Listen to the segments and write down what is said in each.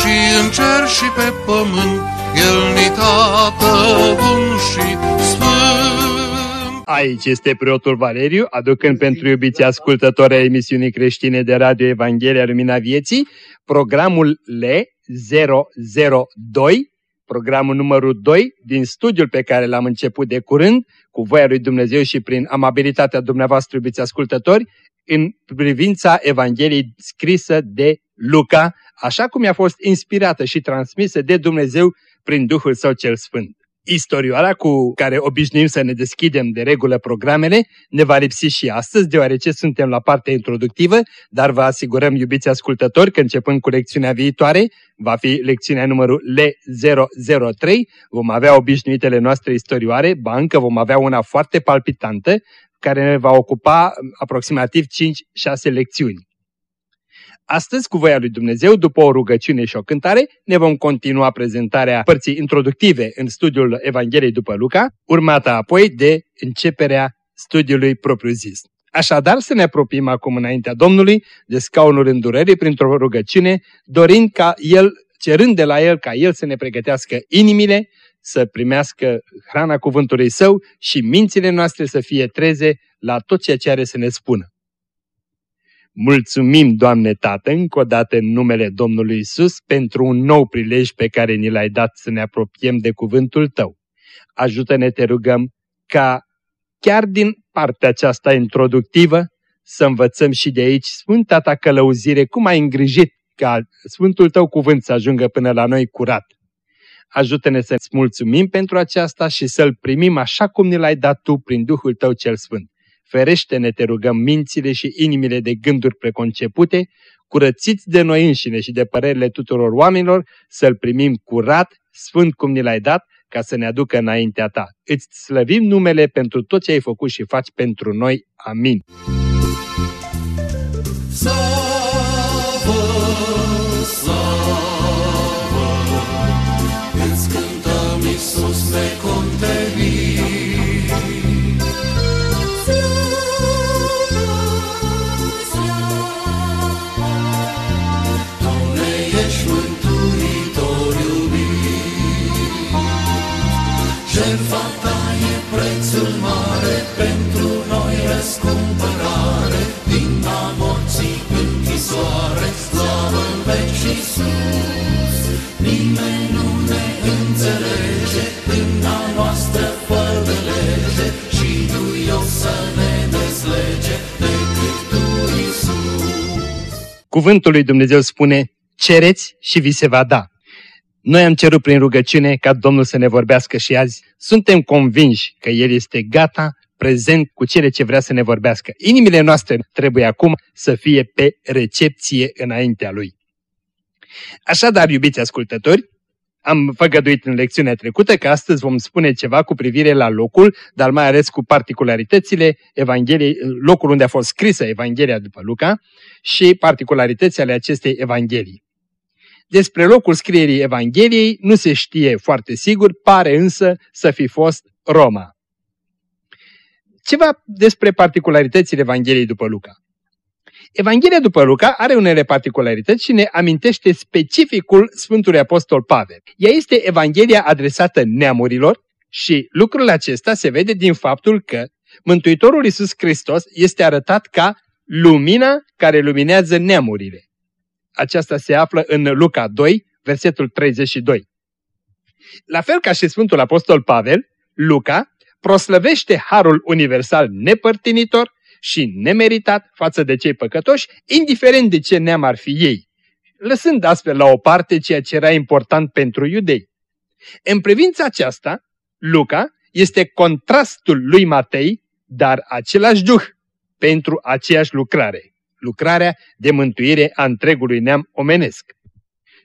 și în cer și pe pământ, El ni tată bun și sfânt. Aici este preotul Valeriu, aducând pentru iubiții ascultători a emisiunii creștine de Radio Evanghelia Lumina Vieții, programul L002, programul numărul 2 din studiul pe care l-am început de curând, cu voia lui Dumnezeu și prin amabilitatea dumneavoastră, iubiți ascultători, în privința Evangheliei scrisă de Luca, așa cum i-a fost inspirată și transmisă de Dumnezeu prin Duhul Său cel Sfânt. Istorioara cu care obișnuim să ne deschidem de regulă programele ne va lipsi și astăzi, deoarece suntem la partea introductivă, dar vă asigurăm, iubiți ascultători, că începând cu lecțiunea viitoare, va fi lecțiunea numărul L003, vom avea obișnuitele noastre istorioare, ba încă vom avea una foarte palpitantă, care ne va ocupa aproximativ 5-6 lecțiuni. Astăzi, cu voia lui Dumnezeu, după o rugăciune și o cântare, ne vom continua prezentarea părții introductive în studiul Evangheliei după Luca, urmată apoi de începerea studiului propriu-zis. Așadar, să ne apropiem acum înaintea Domnului de scaunul îndurării printr-o rugăciune, dorind ca El, cerând de la El ca El să ne pregătească inimile, să primească hrana cuvântului Său și mințile noastre să fie treze la tot ceea ce are să ne spună. Mulțumim, Doamne Tată, încă o dată în numele Domnului Isus pentru un nou prilej pe care ni l-ai dat să ne apropiem de cuvântul Tău. Ajută-ne, te rugăm, ca chiar din partea aceasta introductivă să învățăm și de aici Sfânta Ta călăuzire, cum ai îngrijit ca Sfântul Tău cuvânt să ajungă până la noi curat. Ajută-ne să-ți mulțumim pentru aceasta și să-L primim așa cum ne l-ai dat Tu prin Duhul Tău cel Sfânt. Ferește-ne, te rugăm, mințile și inimile de gânduri preconcepute, curățiți de noi înșine și de părerile tuturor oamenilor, să-L primim curat, sfânt cum ni l-ai dat, ca să ne aducă înaintea Ta. Îți slăvim numele pentru tot ce ai făcut și faci pentru noi. Amin. Cuvântul lui Dumnezeu spune, cereți și vi se va da. Noi am cerut prin rugăciune ca Domnul să ne vorbească și azi. Suntem convinși că El este gata, prezent cu cele ce vrea să ne vorbească. Inimile noastre trebuie acum să fie pe recepție înaintea Lui. Așadar, iubiți ascultători, am făgăduit în lecțiunea trecută că astăzi vom spune ceva cu privire la locul, dar mai ales cu particularitățile Evangheliei, locul unde a fost scrisă Evanghelia după Luca și particularitățile ale acestei Evanghelii. Despre locul scrierii Evangheliei nu se știe foarte sigur, pare însă să fi fost Roma. Ceva despre particularitățile Evangheliei după Luca. Evanghelia după Luca are unele particularități și ne amintește specificul Sfântului Apostol Pavel. Ea este Evanghelia adresată neamurilor și lucrul acesta se vede din faptul că Mântuitorul Iisus Hristos este arătat ca lumina care luminează neamurile. Aceasta se află în Luca 2, versetul 32. La fel ca și Sfântul Apostol Pavel, Luca proslăvește harul universal nepărtinitor și nemeritat față de cei păcătoși, indiferent de ce neam ar fi ei, lăsând astfel la o parte ceea ce era important pentru iudei. În privința aceasta, Luca este contrastul lui Matei, dar același duh pentru aceeași lucrare, lucrarea de mântuire a întregului neam omenesc.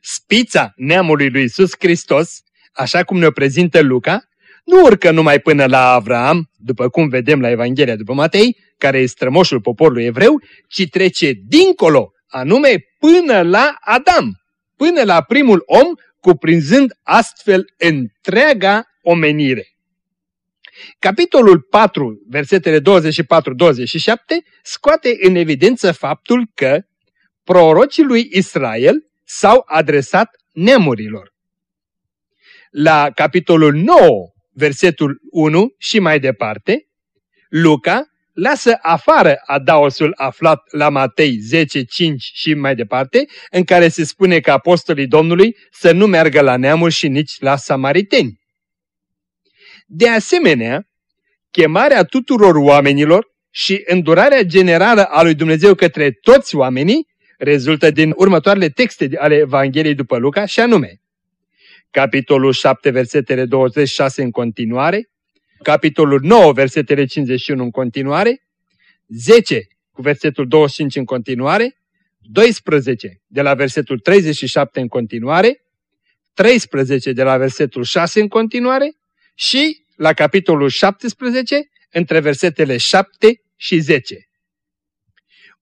spița neamului lui Iisus Hristos, așa cum ne-o prezintă Luca, nu urcă numai până la Avram, după cum vedem la Evanghelia după Matei, care e strămoșul poporului evreu, ci trece dincolo, anume până la Adam, până la primul om, cuprinzând astfel întreaga omenire. Capitolul 4, versetele 24-27, scoate în evidență faptul că prorocii lui Israel s-au adresat nemurilor. La capitolul 9, versetul 1 și mai departe, Luca lasă afară adaosul aflat la Matei 10, 5 și mai departe, în care se spune că apostolii Domnului să nu meargă la neamuri și nici la samariteni. De asemenea, chemarea tuturor oamenilor și îndurarea generală a lui Dumnezeu către toți oamenii rezultă din următoarele texte ale Evangheliei după Luca și anume capitolul 7, versetele 26 în continuare, capitolul 9, versetele 51 în continuare, 10 cu versetul 25 în continuare, 12 de la versetul 37 în continuare, 13 de la versetul 6 în continuare și la capitolul 17 între versetele 7 și 10.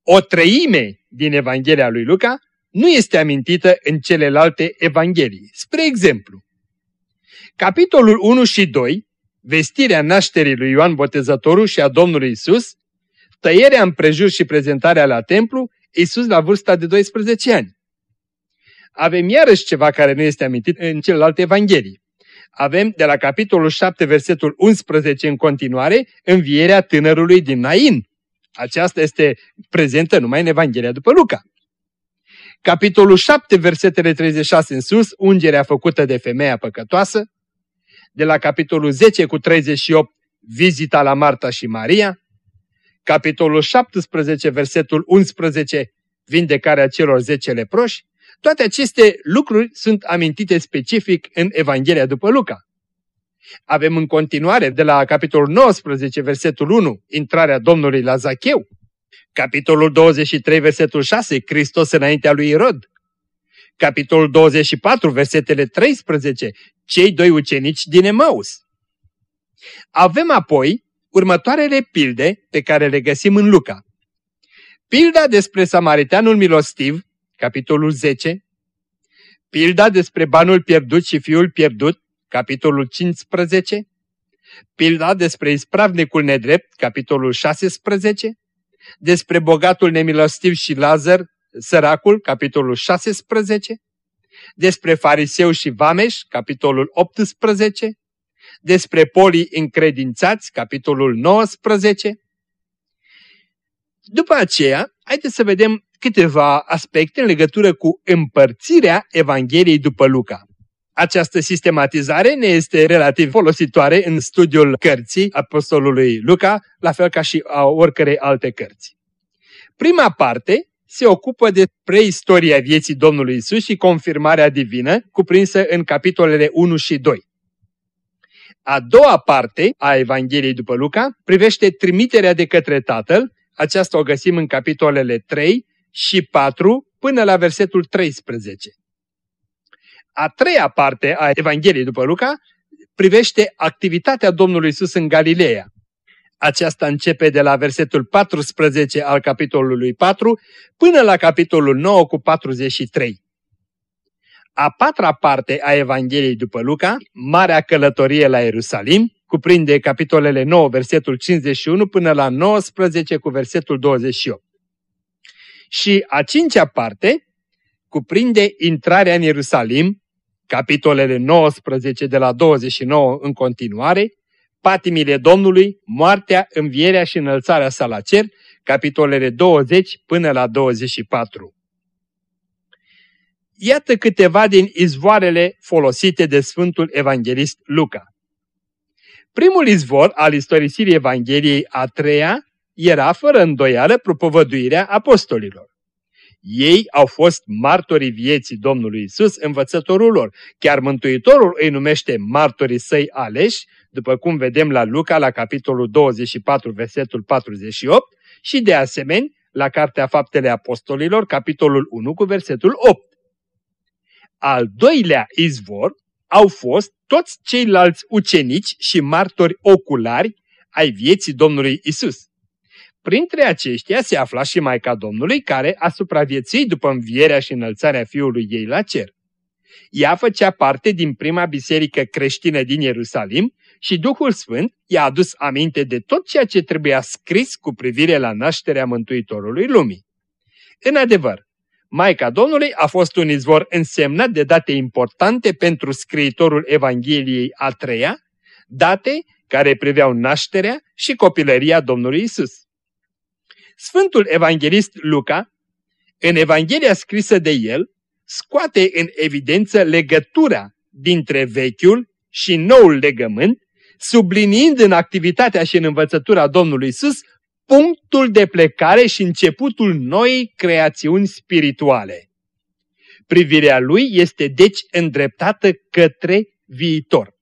O treime din Evanghelia lui Luca nu este amintită în celelalte evanghelii. Spre exemplu, capitolul 1 și 2, vestirea nașterii lui Ioan Botezătorul și a Domnului Isus, tăierea împrejur și prezentarea la templu, Isus la vârsta de 12 ani. Avem iarăși ceva care nu este amintit în celelalte evanghelii. Avem de la capitolul 7, versetul 11 în continuare, învierea tânărului din Nain. Aceasta este prezentă numai în Evanghelia după Luca. Capitolul 7, versetele 36 în sus, ungerea făcută de femeia păcătoasă. De la capitolul 10 cu 38, vizita la Marta și Maria. Capitolul 17, versetul 11, vindecarea celor 10 leproși. Toate aceste lucruri sunt amintite specific în Evanghelia după Luca. Avem în continuare de la capitolul 19, versetul 1, intrarea Domnului la Zacheu. Capitolul 23, versetul 6, Hristos înaintea lui Irod. Capitolul 24, versetele 13, cei doi ucenici din Emaus. Avem apoi următoarele pilde pe care le găsim în Luca. Pilda despre Samariteanul milostiv, capitolul 10, pilda despre banul pierdut și fiul pierdut, capitolul 15, pilda despre ispravnicul nedrept, capitolul 16, despre bogatul nemilostiv și Lazar, săracul, capitolul 16, despre fariseu și vameș, capitolul 18, despre polii încredințați, capitolul 19. După aceea, haideți să vedem câteva aspecte în legătură cu împărțirea Evangheliei după Luca. Această sistematizare ne este relativ folositoare în studiul cărții apostolului Luca, la fel ca și a oricărei alte cărți. Prima parte se ocupă de preistoria vieții Domnului Isus și confirmarea divină, cuprinsă în capitolele 1 și 2. A doua parte a Evangheliei după Luca privește trimiterea de către Tatăl, aceasta o găsim în capitolele 3 și 4 până la versetul 13. A treia parte a Evangheliei după Luca privește activitatea Domnului Isus în Galileea. Aceasta începe de la versetul 14 al capitolului 4 până la capitolul 9 cu 43. A patra parte a Evangheliei după Luca, Marea Călătorie la Ierusalim, cuprinde capitolele 9, versetul 51 până la 19 cu versetul 28. Și a cincea parte cuprinde intrarea în Ierusalim, capitolele 19 de la 29 în continuare, patimile Domnului, moartea, învierea și înălțarea sa la cer, capitolele 20 până la 24. Iată câteva din izvoarele folosite de Sfântul Evanghelist Luca. Primul izvor al istorisirii Evangheliei a treia era fără îndoială propovăduirea apostolilor. Ei au fost martorii vieții Domnului Isus, învățătorul lor. Chiar Mântuitorul îi numește martorii săi aleși, după cum vedem la Luca, la capitolul 24, versetul 48, și de asemenea la Cartea Faptele Apostolilor, capitolul 1, cu versetul 8. Al doilea izvor au fost toți ceilalți ucenici și martori oculari ai vieții Domnului Isus. Printre aceștia se afla și Maica Domnului, care a supraviețuit după învierea și înălțarea fiului ei la cer. Ea făcea parte din prima biserică creștină din Ierusalim și Duhul Sfânt i-a adus aminte de tot ceea ce trebuia scris cu privire la nașterea Mântuitorului lumii. În adevăr, Maica Domnului a fost un izvor însemnat de date importante pentru scriitorul Evangheliei a treia, date care priveau nașterea și copilăria Domnului Isus. Sfântul Evanghelist Luca, în Evanghelia scrisă de el, scoate în evidență legătura dintre vechiul și noul legământ, subliniind în activitatea și în învățătura Domnului Isus punctul de plecare și începutul noii creațiuni spirituale. Privirea lui este deci îndreptată către viitor.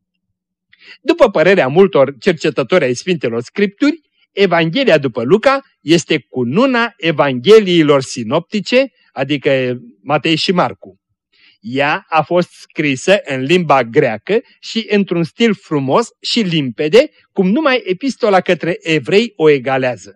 După părerea multor cercetători ai Sfintelor Scripturi, Evanghelia după Luca este cununa Evangheliilor sinoptice, adică Matei și Marcu. Ea a fost scrisă în limba greacă și într-un stil frumos și limpede, cum numai epistola către evrei o egalează.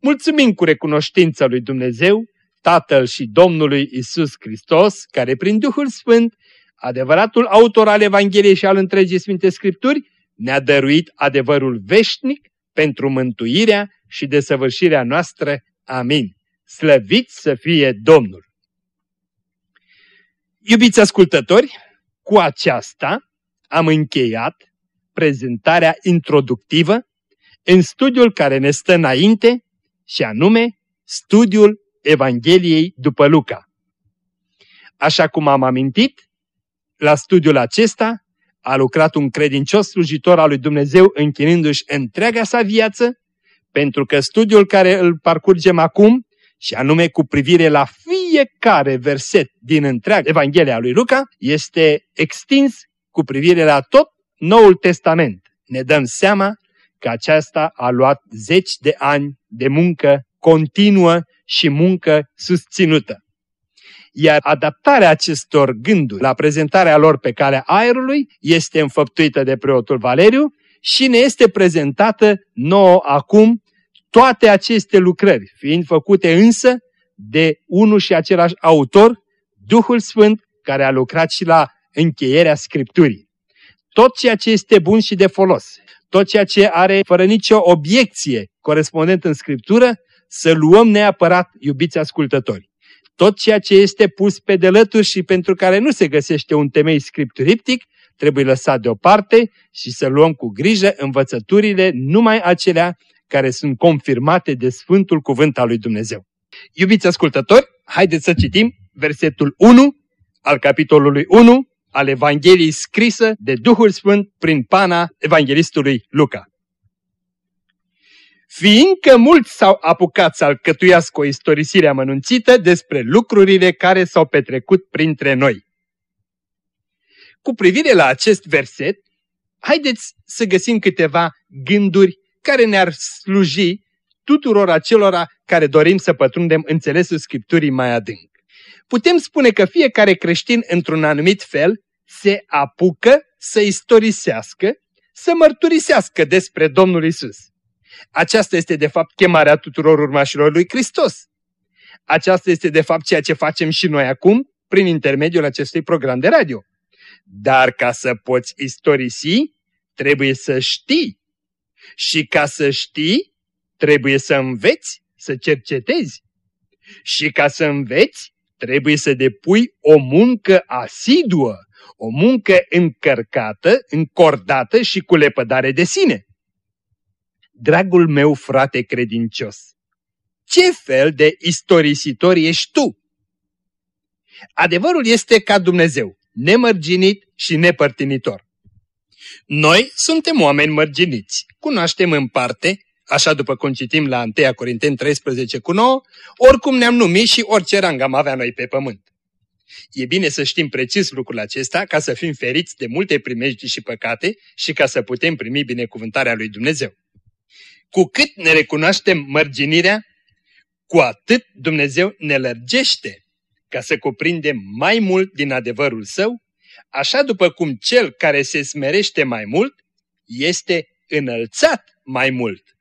Mulțumim cu recunoștința lui Dumnezeu, Tatăl și Domnului Isus Hristos, care prin Duhul Sfânt, adevăratul autor al Evangheliei și al întregii Sfinte Scripturi, ne-a dăruit adevărul veșnic pentru mântuirea și desăvârșirea noastră. Amin. Slăviți să fie Domnul! Iubiți ascultători, cu aceasta am încheiat prezentarea introductivă în studiul care ne stă înainte și anume studiul Evangheliei după Luca. Așa cum am amintit, la studiul acesta a lucrat un credincios slujitor al lui Dumnezeu închinându-și întreaga sa viață, pentru că studiul care îl parcurgem acum, și anume cu privire la fiecare verset din întreaga Evanghelia lui Luca, este extins cu privire la tot Noul Testament. Ne dăm seama că aceasta a luat zeci de ani de muncă continuă și muncă susținută. Iar adaptarea acestor gânduri la prezentarea lor pe calea aerului este înfăptuită de preotul Valeriu și ne este prezentată nouă acum toate aceste lucrări, fiind făcute însă de unul și același autor, Duhul Sfânt, care a lucrat și la încheierea Scripturii. Tot ceea ce este bun și de folos, tot ceea ce are fără nicio obiecție corespondent în Scriptură, să luăm neapărat, iubiți ascultători. Tot ceea ce este pus pe delături și pentru care nu se găsește un temei scripturiptic, trebuie lăsat deoparte și să luăm cu grijă învățăturile numai acelea care sunt confirmate de Sfântul Cuvânt al lui Dumnezeu. Iubiți ascultători, haideți să citim versetul 1 al capitolului 1 al Evangheliei scrisă de Duhul Sfânt prin pana evanghelistului Luca. Fiindcă mulți s-au apucat să alcătuiască o istorisire amănunțită despre lucrurile care s-au petrecut printre noi. Cu privire la acest verset, haideți să găsim câteva gânduri care ne-ar sluji tuturor acelora care dorim să pătrundem înțelesul Scripturii mai adânc. Putem spune că fiecare creștin, într-un anumit fel, se apucă să istorisească, să mărturisească despre Domnul Isus. Aceasta este de fapt chemarea tuturor urmașilor lui Hristos. Aceasta este de fapt ceea ce facem și noi acum prin intermediul acestui program de radio. Dar ca să poți istorisi, trebuie să știi. Și ca să știi, trebuie să înveți, să cercetezi. Și ca să înveți, trebuie să depui o muncă asiduă, o muncă încărcată, încordată și cu lepădare de sine. Dragul meu frate credincios, ce fel de istorisitor ești tu? Adevărul este ca Dumnezeu, nemărginit și nepărtinitor. Noi suntem oameni mărginiți, cunoaștem în parte, așa după cum citim la 1 Corinteni 13 cu 9, oricum ne-am numit și orice rang am avea noi pe pământ. E bine să știm precis lucrul acesta ca să fim feriți de multe primejdii și păcate și ca să putem primi binecuvântarea lui Dumnezeu. Cu cât ne recunoaștem mărginirea, cu atât Dumnezeu ne lărgește. ca să cuprinde mai mult din adevărul său, așa după cum cel care se smerește mai mult este înălțat mai mult.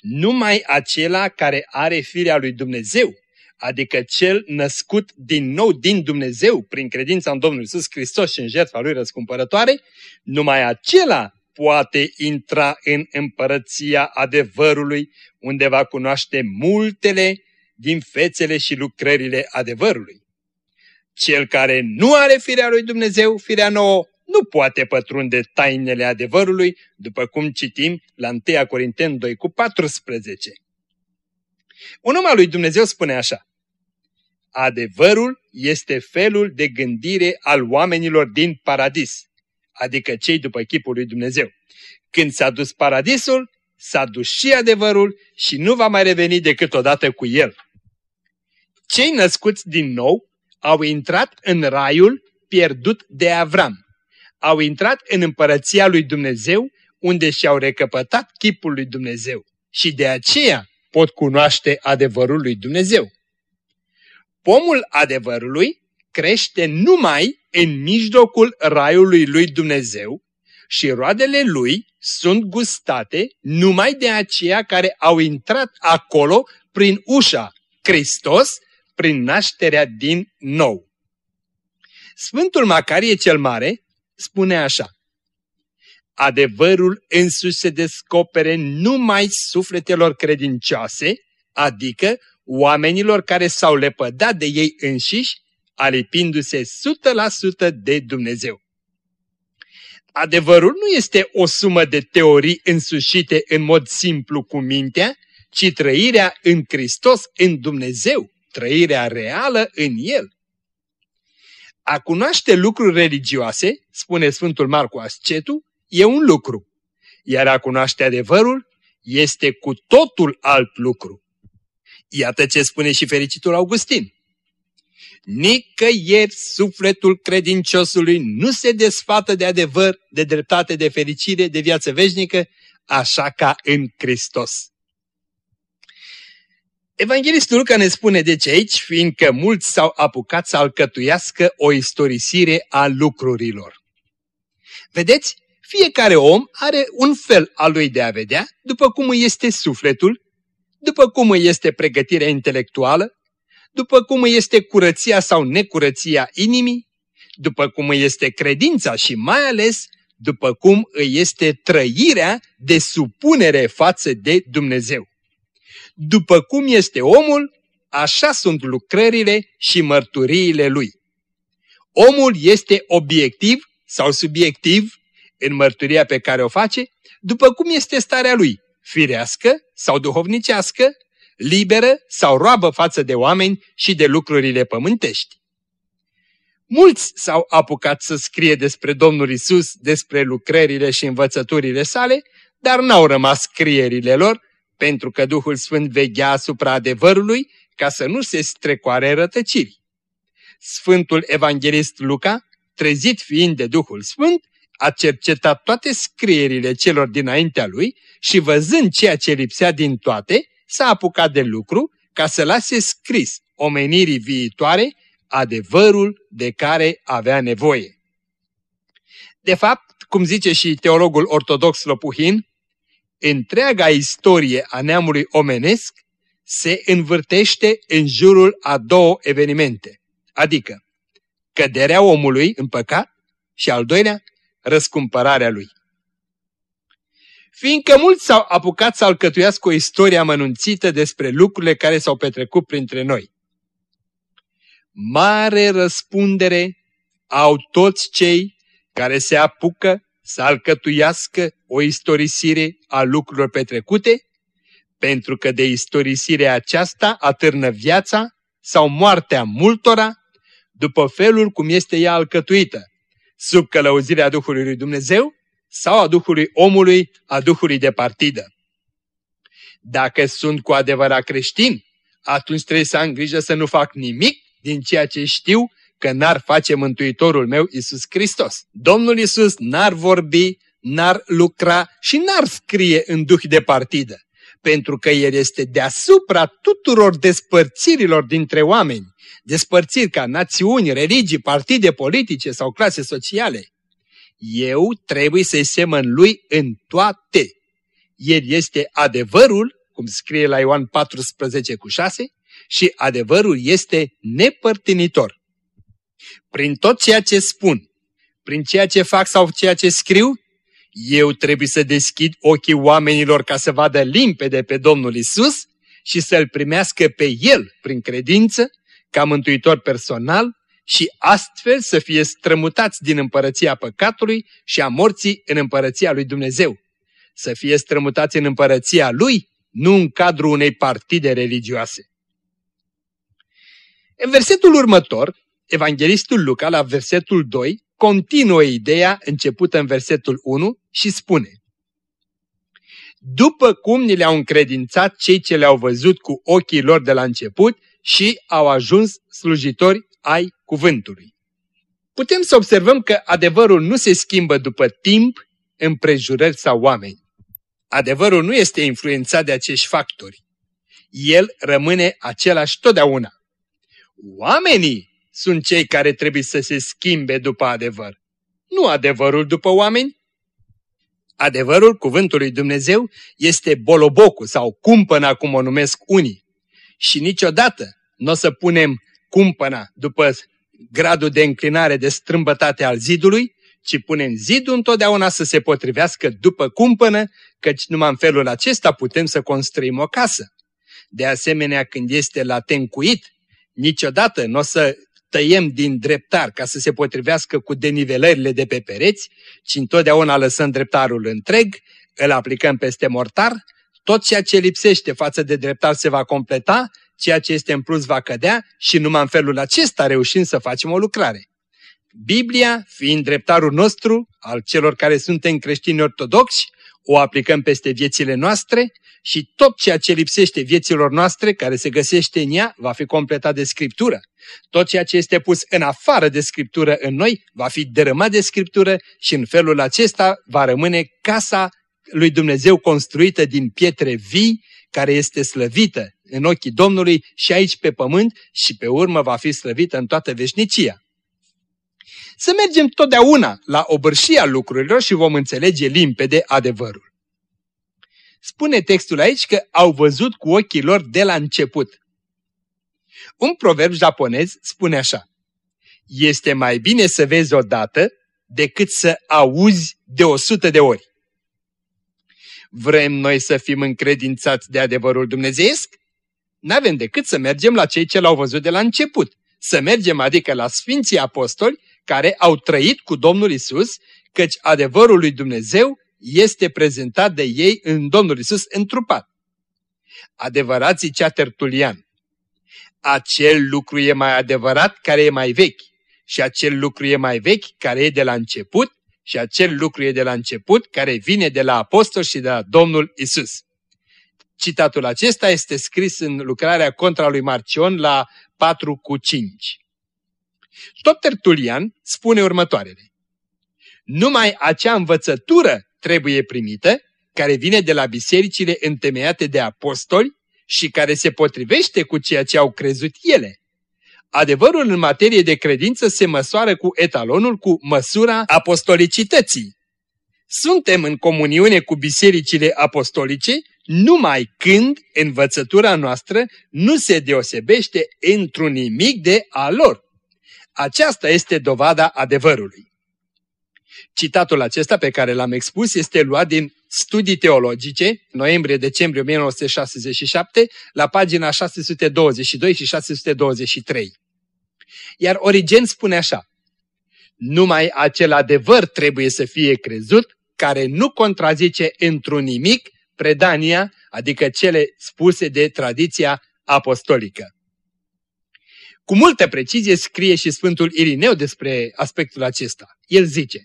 Numai acela care are firea lui Dumnezeu, adică cel născut din nou din Dumnezeu prin credința în Domnul Iisus Hristos și în jertfa lui răscumpărătoare, numai acela poate intra în împărăția adevărului, unde va cunoaște multele din fețele și lucrările adevărului. Cel care nu are firea lui Dumnezeu, firea nouă, nu poate pătrunde tainele adevărului, după cum citim la 1 Corinteni 2 cu 14. Un om al lui Dumnezeu spune așa, Adevărul este felul de gândire al oamenilor din paradis, adică cei după chipul lui Dumnezeu. Când s-a dus paradisul, s-a dus și adevărul și nu va mai reveni decât odată cu el. Cei născuți din nou au intrat în raiul pierdut de Avram. Au intrat în împărăția lui Dumnezeu, unde și-au recăpătat chipul lui Dumnezeu și de aceea pot cunoaște adevărul lui Dumnezeu. Pomul adevărului crește numai în mijlocul raiului lui Dumnezeu și roadele lui sunt gustate numai de aceia care au intrat acolo prin ușa Hristos, prin nașterea din nou. Sfântul Macarie cel Mare spune așa, Adevărul însuși se descopere numai sufletelor credincioase, adică oamenilor care s-au lepădat de ei înșiși, alipindu-se 100% de Dumnezeu. Adevărul nu este o sumă de teorii însușite în mod simplu cu mintea, ci trăirea în Hristos, în Dumnezeu, trăirea reală în El. A cunoaște lucruri religioase, spune Sfântul Marcu Ascetu, e un lucru, iar a cunoaște adevărul este cu totul alt lucru. Iată ce spune și fericitul Augustin. Nicăieri sufletul credinciosului nu se desfată de adevăr, de dreptate, de fericire, de viață veșnică, așa ca în Hristos. Evanghelistul Luca ne spune de ce aici, fiindcă mulți s-au apucat să alcătuiască o istorisire a lucrurilor. Vedeți, fiecare om are un fel al lui de a vedea, după cum îi este sufletul, după cum îi este pregătirea intelectuală, după cum îi este curăția sau necurăția inimii, după cum îi este credința și mai ales după cum îi este trăirea de supunere față de Dumnezeu. După cum este omul, așa sunt lucrările și mărturiile lui. Omul este obiectiv sau subiectiv în mărturia pe care o face, după cum este starea lui, firească sau duhovnicească, liberă sau roabă față de oameni și de lucrurile pământești. Mulți s-au apucat să scrie despre Domnul Isus, despre lucrările și învățăturile sale, dar n-au rămas scrierile lor, pentru că Duhul Sfânt veghea asupra adevărului ca să nu se strecoare rătăciri. Sfântul Evanghelist Luca, trezit fiind de Duhul Sfânt, a cercetat toate scrierile celor dinaintea lui și văzând ceea ce lipsea din toate, s-a apucat de lucru ca să lase scris omenirii viitoare adevărul de care avea nevoie. De fapt, cum zice și teologul ortodox Lopuhin, întreaga istorie a neamului omenesc se învârtește în jurul a două evenimente, adică căderea omului în păcat și al doilea, răscumpărarea lui. Fiindcă mulți s-au apucat să alcătuiască o istorie amănunțită despre lucrurile care s-au petrecut printre noi. Mare răspundere au toți cei care se apucă să alcătuiască o istorisire a lucrurilor petrecute, pentru că de istorisirea aceasta atârnă viața sau moartea multora, după felul cum este ea alcătuită, sub călăuzirea Duhului lui Dumnezeu sau a Duhului omului, a Duhului de partidă. Dacă sunt cu adevărat creștin, atunci trebuie să am grijă să nu fac nimic din ceea ce știu că n-ar face Mântuitorul meu Isus Hristos. Domnul Isus n-ar vorbi, n-ar lucra și n-ar scrie în duh de partidă. pentru că El este deasupra tuturor despărțirilor dintre oameni, despărțiri ca națiuni, religii, partide politice sau clase sociale. Eu trebuie să-i semăn Lui în toate. El este adevărul, cum scrie la Ioan 14 cu 6, și adevărul este nepărtinitor. Prin tot ceea ce spun, prin ceea ce fac sau ceea ce scriu, eu trebuie să deschid ochii oamenilor ca să vadă limpede pe Domnul Isus și să-L primească pe El prin credință, ca mântuitor personal și astfel să fie strămutați din împărăția păcatului și a morții în împărăția lui Dumnezeu. Să fie strămutați în împărăția Lui, nu în cadrul unei partide religioase. În versetul următor, Evanghelistul Luca, la versetul 2, continuă ideea începută în versetul 1 și spune După cum ni le-au încredințat cei ce le-au văzut cu ochii lor de la început și au ajuns slujitori ai cuvântului. Putem să observăm că adevărul nu se schimbă după timp, împrejurări sau oameni. Adevărul nu este influențat de acești factori. El rămâne același totdeauna. Oamenii sunt cei care trebuie să se schimbe după adevăr. Nu adevărul după oameni. Adevărul cuvântului Dumnezeu este bolobocul sau cumpăna, cum o numesc unii. Și niciodată nu o să punem cumpăna după gradul de înclinare de strâmbătate al zidului, ci punem zidul întotdeauna să se potrivească după cumpănă, căci numai în felul acesta putem să construim o casă. De asemenea, când este la tencuit, niciodată nu o să tăiem din dreptar ca să se potrivească cu denivelările de pe pereți, ci întotdeauna lăsăm dreptarul întreg, îl aplicăm peste mortar, tot ceea ce lipsește față de dreptar se va completa, ceea ce este în plus va cădea și numai în felul acesta reușim să facem o lucrare. Biblia, fiind dreptarul nostru, al celor care suntem creștini ortodoxi, o aplicăm peste viețile noastre și tot ceea ce lipsește vieților noastre, care se găsește în ea, va fi completat de Scriptură. Tot ceea ce este pus în afară de Scriptură în noi, va fi dărâmat de Scriptură și în felul acesta va rămâne casa lui Dumnezeu construită din pietre vii, care este slăvită în ochii Domnului și aici pe pământ și pe urmă va fi slăvită în toată veșnicia. Să mergem totdeauna la obârșia lucrurilor și vom înțelege limpede adevărul. Spune textul aici că au văzut cu ochii lor de la început. Un proverb japonez spune așa. Este mai bine să vezi odată decât să auzi de o sută de ori. Vrem noi să fim încredințați de adevărul dumnezeiesc? N-avem decât să mergem la cei ce l-au văzut de la început. Să mergem adică la Sfinții Apostoli care au trăit cu Domnul Isus, căci adevărul lui Dumnezeu este prezentat de ei în Domnul Isus întrupat. Adevărat zicea Tertulian, acel lucru e mai adevărat care e mai vechi și acel lucru e mai vechi care e de la început și acel lucru e de la început care vine de la apostol și de la Domnul Isus. Citatul acesta este scris în lucrarea contra lui Marcion la 4 cu 5. Tot Tertulian spune următoarele. Numai acea învățătură trebuie primită, care vine de la bisericile întemeiate de apostoli și care se potrivește cu ceea ce au crezut ele. Adevărul în materie de credință se măsoară cu etalonul, cu măsura apostolicității. Suntem în comuniune cu bisericile apostolice numai când învățătura noastră nu se deosebește într-un nimic de a lor. Aceasta este dovada adevărului. Citatul acesta pe care l-am expus este luat din Studii Teologice, noiembrie-decembrie 1967, la pagina 622 și 623. Iar Origen spune așa, Numai acel adevăr trebuie să fie crezut, care nu contrazice într-un nimic predania, adică cele spuse de tradiția apostolică. Cu multă precizie scrie și Sfântul Irineu despre aspectul acesta. El zice,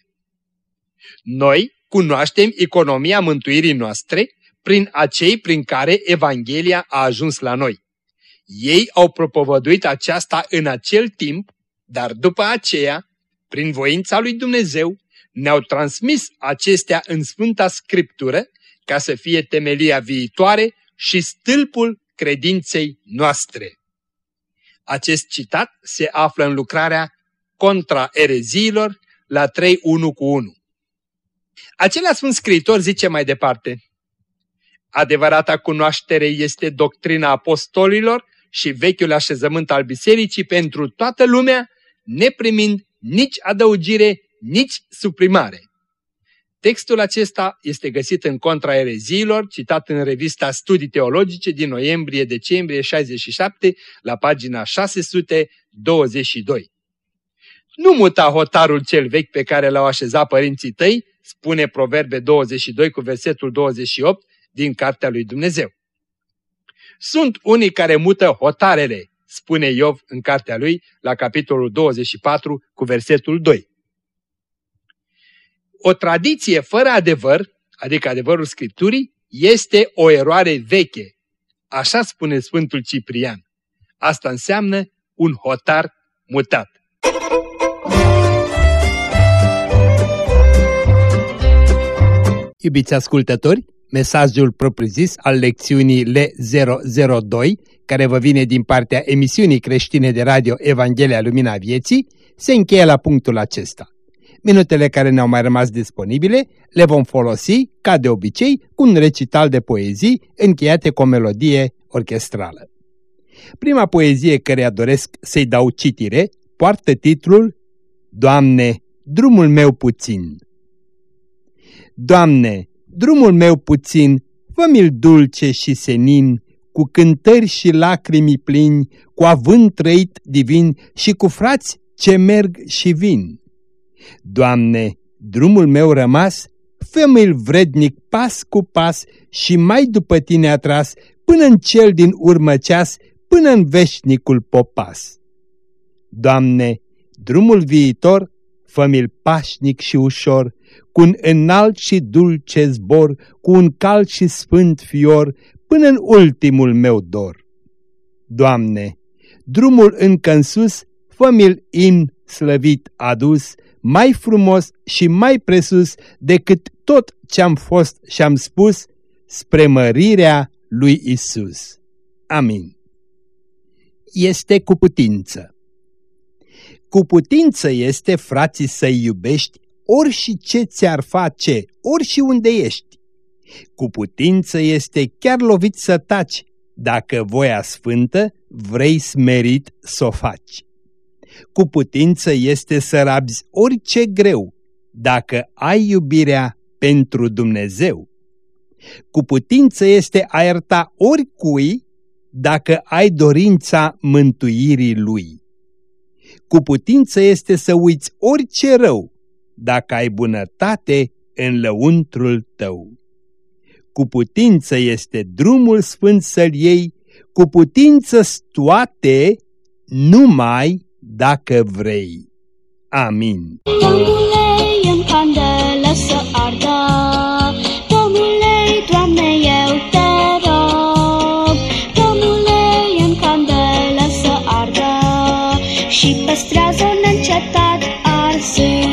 Noi cunoaștem economia mântuirii noastre prin acei prin care Evanghelia a ajuns la noi. Ei au propovăduit aceasta în acel timp, dar după aceea, prin voința lui Dumnezeu, ne-au transmis acestea în Sfânta Scriptură ca să fie temelia viitoare și stâlpul credinței noastre. Acest citat se află în lucrarea Contra ereziilor la 3.1 cu 1. Acela Sfânt Scriitor zice mai departe, Adevărata cunoaștere este doctrina apostolilor și vechiul așezământ al bisericii pentru toată lumea, neprimind nici adăugire, nici suprimare. Textul acesta este găsit în contra ereziilor, citat în revista Studii Teologice din noiembrie-decembrie 67, la pagina 622. Nu muta hotarul cel vechi pe care l-au așezat părinții tăi, spune Proverbe 22 cu versetul 28 din Cartea lui Dumnezeu. Sunt unii care mută hotarele, spune Iov în cartea lui, la capitolul 24 cu versetul 2. O tradiție fără adevăr, adică adevărul Scripturii, este o eroare veche. Așa spune Sfântul Ciprian. Asta înseamnă un hotar mutat. Iubiți ascultători, mesajul propriu-zis al lecțiunii L002, care vă vine din partea emisiunii creștine de radio Evanghelia Lumina Vieții, se încheie la punctul acesta. Minutele care ne-au mai rămas disponibile le vom folosi, ca de obicei, cu un recital de poezii încheiate cu o melodie orchestrală. Prima poezie căreia doresc să-i dau citire poartă titlul Doamne, drumul meu puțin. Doamne, drumul meu puțin, fă-mi-l dulce și senin, cu cântări și lacrimi plini, cu avânt trăit divin și cu frați ce merg și vin. Doamne, drumul meu rămas, fă-mi-l vrednic pas cu pas și mai după tine atras, până în cel din urmă ceas, până în veșnicul popas. Doamne, drumul viitor, fă-mi-l pașnic și ușor, cu un înalt și dulce zbor, cu un cald și sfânt fior, până în ultimul meu dor. Doamne, drumul încă în sus, fă-mi-l in slăvit adus, mai frumos și mai presus decât tot ce-am fost și-am spus spre mărirea lui Isus. Amin. Este cu putință. Cu putință este, frații, să-i iubești ori și ce ți-ar face, ori și unde ești. Cu putință este chiar lovit să taci, dacă voia sfântă vrei smerit să o faci. Cu putință este să rabzi orice greu, dacă ai iubirea pentru Dumnezeu. Cu putință este a ierta oricui, dacă ai dorința mântuirii Lui. Cu putință este să uiți orice rău, dacă ai bunătate în lăuntrul tău. Cu putință este drumul sfânt să-l iei, cu putință toate, numai dacă vrei. Amin. Domnule, în candelă să ardă, Domnule, Doamne, eu te rog, Domnule, în candelă să ardă, și păstrează neîncetat arzând.